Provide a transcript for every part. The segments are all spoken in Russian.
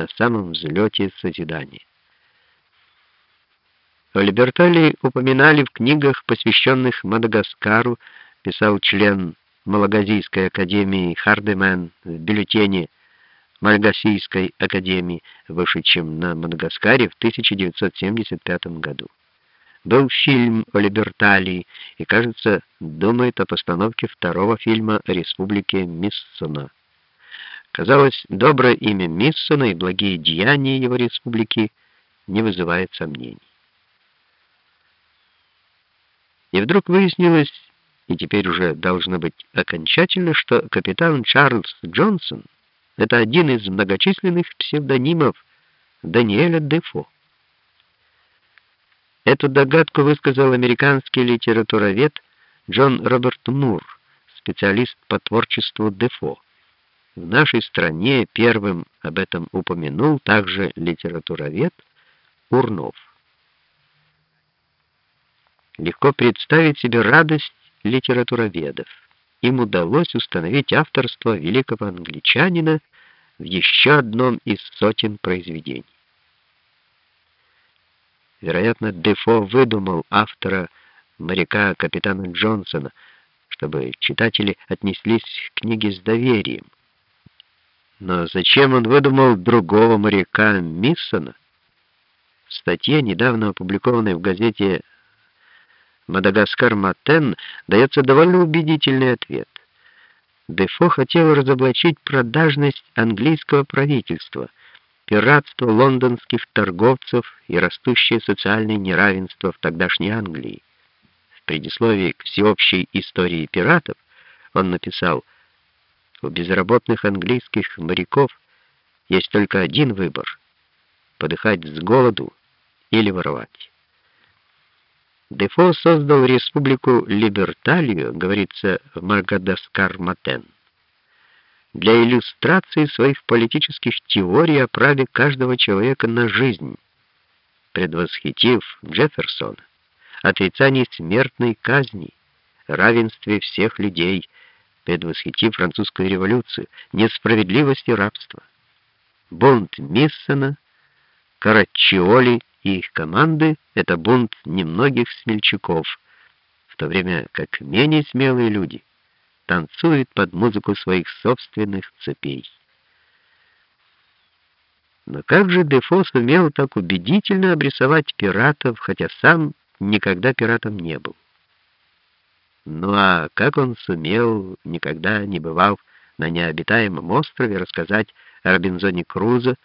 на самом взлете созидания. О Либерталии упоминали в книгах, посвященных Мадагаскару, писал член Малагазийской академии Хардемен в бюллетене Мальгасийской академии, вышедшем на Мадагаскаре в 1975 году. Был фильм о Либерталии и, кажется, думает о постановке второго фильма о республике Миссона. Казалось, доброе имя Миссона и благие деяния его республики не вызывают сомнений. И вдруг выяснилось, и теперь уже должно быть окончательно, что капитан Чарльз Джонсон — это один из многочисленных псевдонимов Даниэля Дефо. Эту догадку высказал американский литературовед Джон Роберт Мур, специалист по творчеству Дефо. В нашей стране первым об этом упомянул также литературовед Урнов. Легко представить себе радость литературоведов. Им удалось установить авторство великого англичанина в еще одном из сотен произведений. Вероятно, Дефо выдумал автора моряка капитана Джонсона, чтобы читатели отнеслись к книге с доверием. Но зачем он выдумал другого моряка Миссона? В статье, недавно опубликованной в газете Мадагаскар Матен дается довольно убедительный ответ. Дефо хотел разоблачить продажность английского правительства, пиратство лондонских торговцев и растущее социальное неравенство в тогдашней Англии. В предисловии к всеобщей истории пиратов он написал «У безработных английских моряков есть только один выбор — подыхать с голоду или воровать». Дефо создал республику Либерталию, говорится в Магадаскар-Матен, для иллюстрации своих политических теорий о праве каждого человека на жизнь, предвосхитив Джефферсона, отрицание смертной казни, равенстве всех людей, предвосхитив французскую революцию, несправедливость и рабство. Бунт Миссона, Карачиоли и их команды — это бунт немногих смельчаков, в то время как менее смелые люди танцуют под музыку своих собственных цепей. Но как же Дефо сумел так убедительно обрисовать пиратов, хотя сам никогда пиратом не был? Ну а как он сумел, никогда не бывав на необитаемом острове, рассказать о Робинзоне Крузо,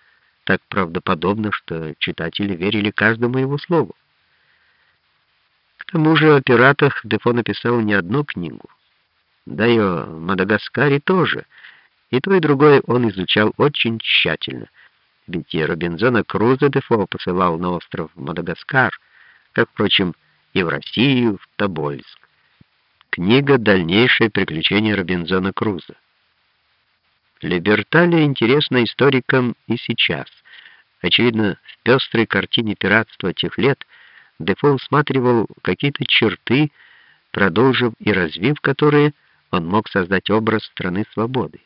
так правдоподобно, что читатели верили каждому его слову. К тому же о пиратах Дефо написал не одну книгу. Да и о Мадагаскаре тоже. И то, и другое он изучал очень тщательно. Ведь и Робинзона Круза Дефо посылал на остров Мадагаскар, как, впрочем, и в Россию, в Тобольск. Книга «Дальнейшее приключение Робинзона Круза». Либерталия интересна историкам и сейчас. Очевидно, в пестрой картине пиратства тех лет Дефо усматривал какие-то черты, продолжив и развив которые, он мог создать образ страны свободы.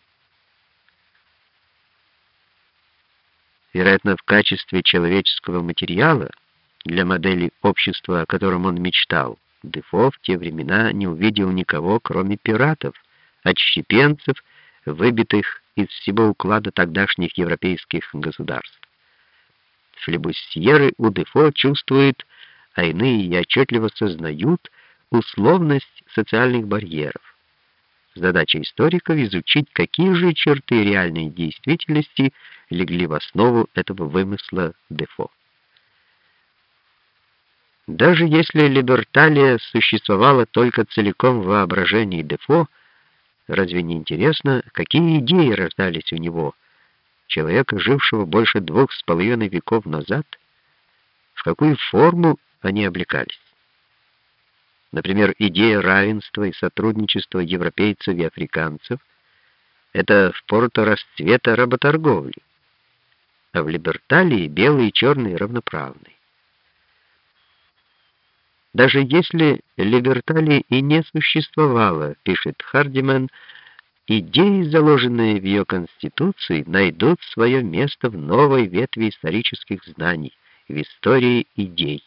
Вероятно, в качестве человеческого материала для модели общества, о котором он мечтал, Дефо в те времена не увидел никого, кроме пиратов, отщепенцев, выбитых из всего уклада тогдашних европейских государств. Флебусьеры у Дефо чувствуют, а иные и отчетливо сознают условность социальных барьеров. Задача историков изучить, какие же черты реальной действительности легли в основу этого вымысла Дефо. Даже если либерталия существовала только целиком в воображении Дефо, Разве не интересно, какие идеи рождались у него, человека, жившего больше двух с половиной веков назад? В какую форму они облекались? Например, идея равенства и сотрудничества европейцев и африканцев — это в порту расцвета работорговли, а в Либерталии белые и черные равноправны. Даже если Либерталии и не существовало, пишет Хардиман, идеи, заложенные в ее Конституции, найдут свое место в новой ветви исторических знаний, в истории идей.